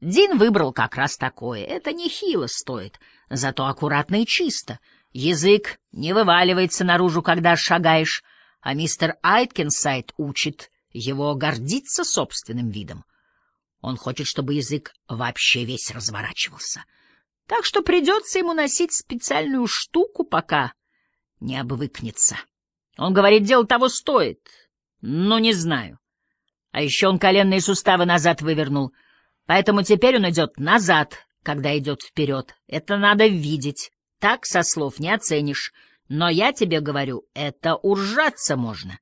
Дин выбрал как раз такое. Это нехило стоит, зато аккуратно и чисто. Язык не вываливается наружу, когда шагаешь, а мистер Айткинсайд учит его гордиться собственным видом. Он хочет, чтобы язык вообще весь разворачивался. Так что придется ему носить специальную штуку, пока не обвыкнется. Он говорит, дело того стоит. Ну, не знаю. А еще он коленные суставы назад вывернул. Поэтому теперь он идет назад, когда идет вперед. Это надо видеть. Так со слов не оценишь. Но я тебе говорю, это уржаться можно.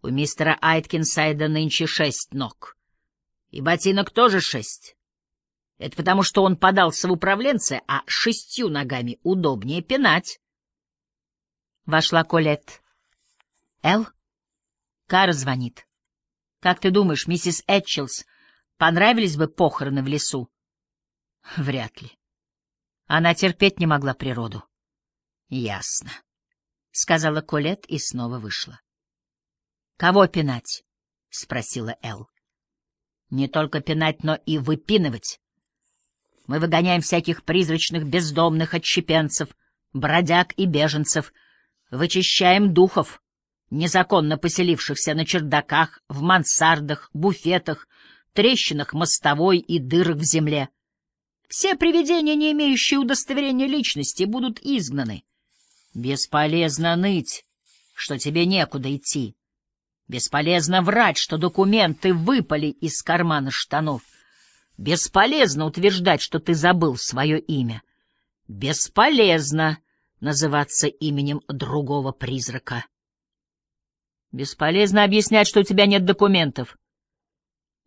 У мистера Айткинсайда нынче шесть ног. И ботинок тоже шесть. Это потому, что он подался в управленце, а шестью ногами удобнее пинать. Вошла Колет. Эл? Кара звонит. Как ты думаешь, миссис Этчелс, понравились бы похороны в лесу? Вряд ли. Она терпеть не могла природу. Ясно, — сказала Колет и снова вышла. Кого пинать? — спросила Эл. Не только пинать, но и выпинывать. Мы выгоняем всяких призрачных бездомных отщепенцев, бродяг и беженцев, вычищаем духов, незаконно поселившихся на чердаках, в мансардах, буфетах, трещинах мостовой и дырах в земле. Все привидения, не имеющие удостоверения личности, будут изгнаны. Бесполезно ныть, что тебе некуда идти. Бесполезно врать, что документы выпали из кармана штанов. Бесполезно утверждать, что ты забыл свое имя. Бесполезно называться именем другого призрака. Бесполезно объяснять, что у тебя нет документов,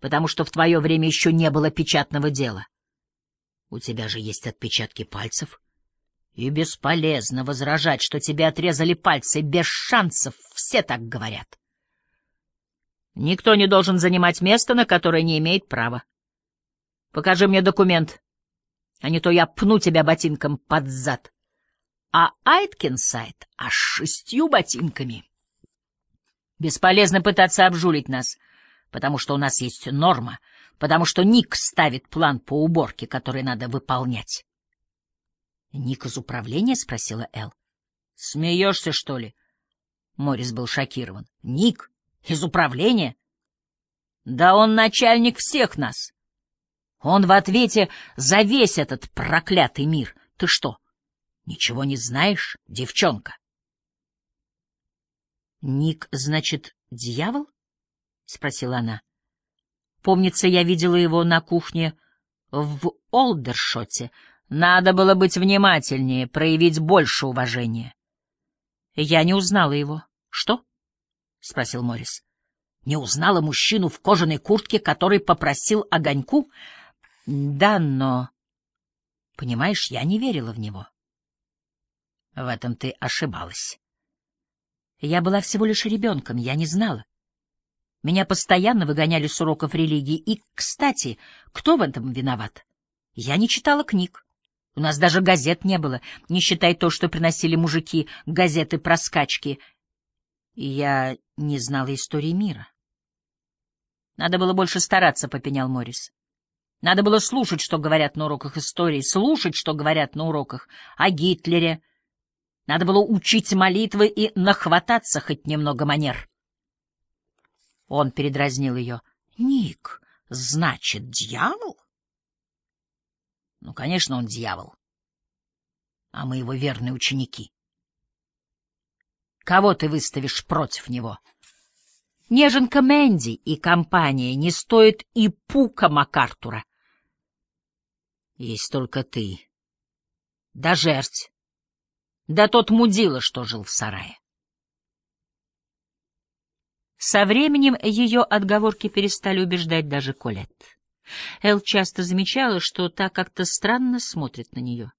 потому что в твое время еще не было печатного дела. У тебя же есть отпечатки пальцев. И бесполезно возражать, что тебе отрезали пальцы без шансов, все так говорят. Никто не должен занимать место, на которое не имеет права. Покажи мне документ, а не то я пну тебя ботинком под зад. А Айткинсайд аж шестью ботинками. Бесполезно пытаться обжулить нас, потому что у нас есть норма, потому что Ник ставит план по уборке, который надо выполнять. — Ник из управления? — спросила Эл. — Смеешься, что ли? Морис был шокирован. — Ник? Из управления? Да он начальник всех нас. Он в ответе за весь этот проклятый мир. Ты что, ничего не знаешь, девчонка? Ник, значит, дьявол? Спросила она. Помнится, я видела его на кухне в Олдершоте. Надо было быть внимательнее, проявить больше уважения. Я не узнала его. Что? — спросил Морис. Не узнала мужчину в кожаной куртке, который попросил огоньку? Да, но... Понимаешь, я не верила в него. В этом ты ошибалась. Я была всего лишь ребенком, я не знала. Меня постоянно выгоняли с уроков религии. И, кстати, кто в этом виноват? Я не читала книг. У нас даже газет не было, не считай то, что приносили мужики, газеты про скачки. Я не знала истории мира. Надо было больше стараться, — попенял Моррис. Надо было слушать, что говорят на уроках истории, слушать, что говорят на уроках о Гитлере. Надо было учить молитвы и нахвататься хоть немного манер. Он передразнил ее. — Ник, значит, дьявол? — Ну, конечно, он дьявол. А мы его верные ученики. Кого ты выставишь против него? Неженка Мэнди и компания не стоит и пука МакАртура. Есть только ты. Да жерть. Да тот мудила, что жил в сарае. Со временем ее отговорки перестали убеждать даже Колет. Эл часто замечала, что та как-то странно смотрит на нее.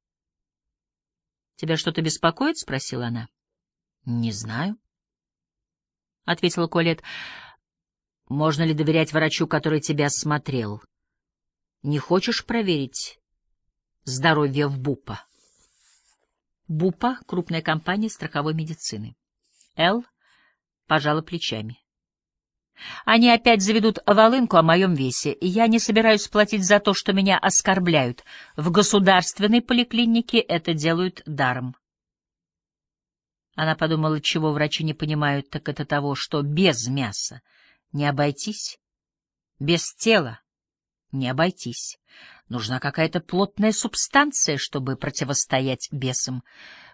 — Тебя что-то беспокоит? — спросила она. — Не знаю, — ответила Колет. — Можно ли доверять врачу, который тебя смотрел? Не хочешь проверить здоровье в БУПа? БУПа — крупная компания страховой медицины. Эл пожала плечами. Они опять заведут волынку о моем весе, и я не собираюсь платить за то, что меня оскорбляют. В государственной поликлинике это делают даром. Она подумала, чего врачи не понимают, так это того, что без мяса не обойтись, без тела не обойтись. Нужна какая-то плотная субстанция, чтобы противостоять бесам.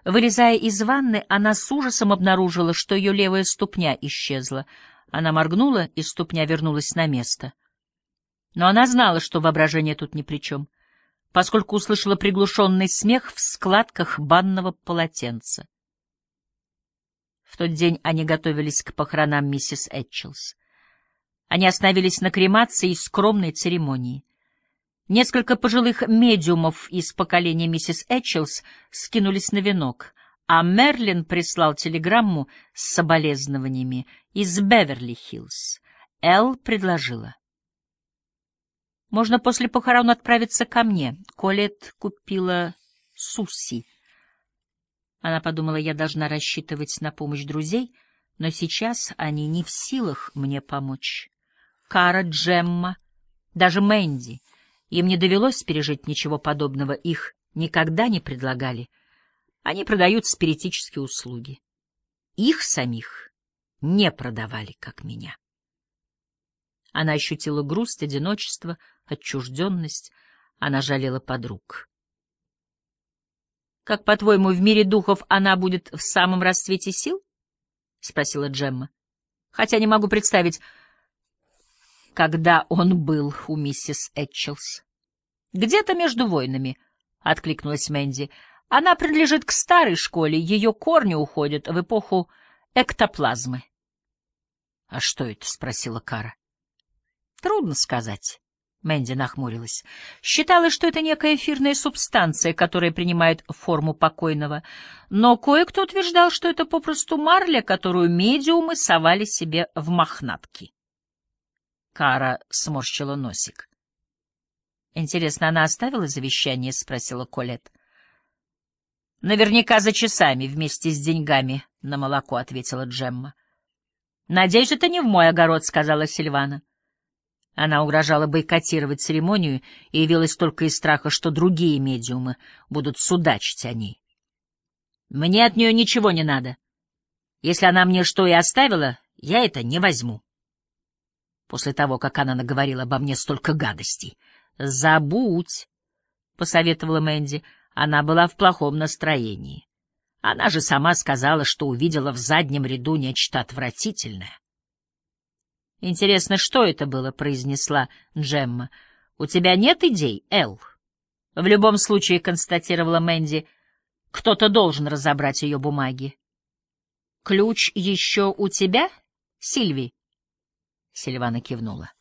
Вылезая из ванны, она с ужасом обнаружила, что ее левая ступня исчезла — она моргнула, и ступня вернулась на место. Но она знала, что воображение тут ни при чем, поскольку услышала приглушенный смех в складках банного полотенца. В тот день они готовились к похоронам миссис Этчелс. Они остановились на кремации и скромной церемонии. Несколько пожилых медиумов из поколения миссис Этчелс скинулись на венок а Мерлин прислал телеграмму с соболезнованиями из Беверли-Хиллз. Эл предложила. «Можно после похорон отправиться ко мне. Колет купила суси». Она подумала, я должна рассчитывать на помощь друзей, но сейчас они не в силах мне помочь. Кара, Джемма, даже Мэнди. Им не довелось пережить ничего подобного, их никогда не предлагали. Они продают спиритические услуги. Их самих не продавали, как меня. Она ощутила грусть, одиночество, отчужденность. Она жалела подруг. «Как, по-твоему, в мире духов она будет в самом расцвете сил?» — спросила Джемма. «Хотя не могу представить, когда он был у миссис Этчелс». «Где-то между войнами», — откликнулась Мэнди. Она принадлежит к старой школе, ее корни уходят в эпоху эктоплазмы. — А что это? — спросила Кара. — Трудно сказать. Мэнди нахмурилась. Считалось, что это некая эфирная субстанция, которая принимает форму покойного, но кое-кто утверждал, что это попросту марля, которую медиумы совали себе в мохнатки. Кара сморщила носик. — Интересно, она оставила завещание? — спросила Колет. — Наверняка за часами вместе с деньгами на молоко, — ответила Джемма. — Надеюсь, это не в мой огород, — сказала Сильвана. Она угрожала бойкотировать церемонию и явилась только из страха, что другие медиумы будут судачить о ней. Мне от нее ничего не надо. Если она мне что и оставила, я это не возьму. После того, как она наговорила обо мне столько гадостей. — Забудь, — посоветовала Мэнди, — она была в плохом настроении. Она же сама сказала, что увидела в заднем ряду нечто отвратительное. «Интересно, что это было?» — произнесла Джемма. «У тебя нет идей, Эл?» В любом случае, констатировала Мэнди, кто-то должен разобрать ее бумаги. «Ключ еще у тебя, Сильви?» Сильвана кивнула.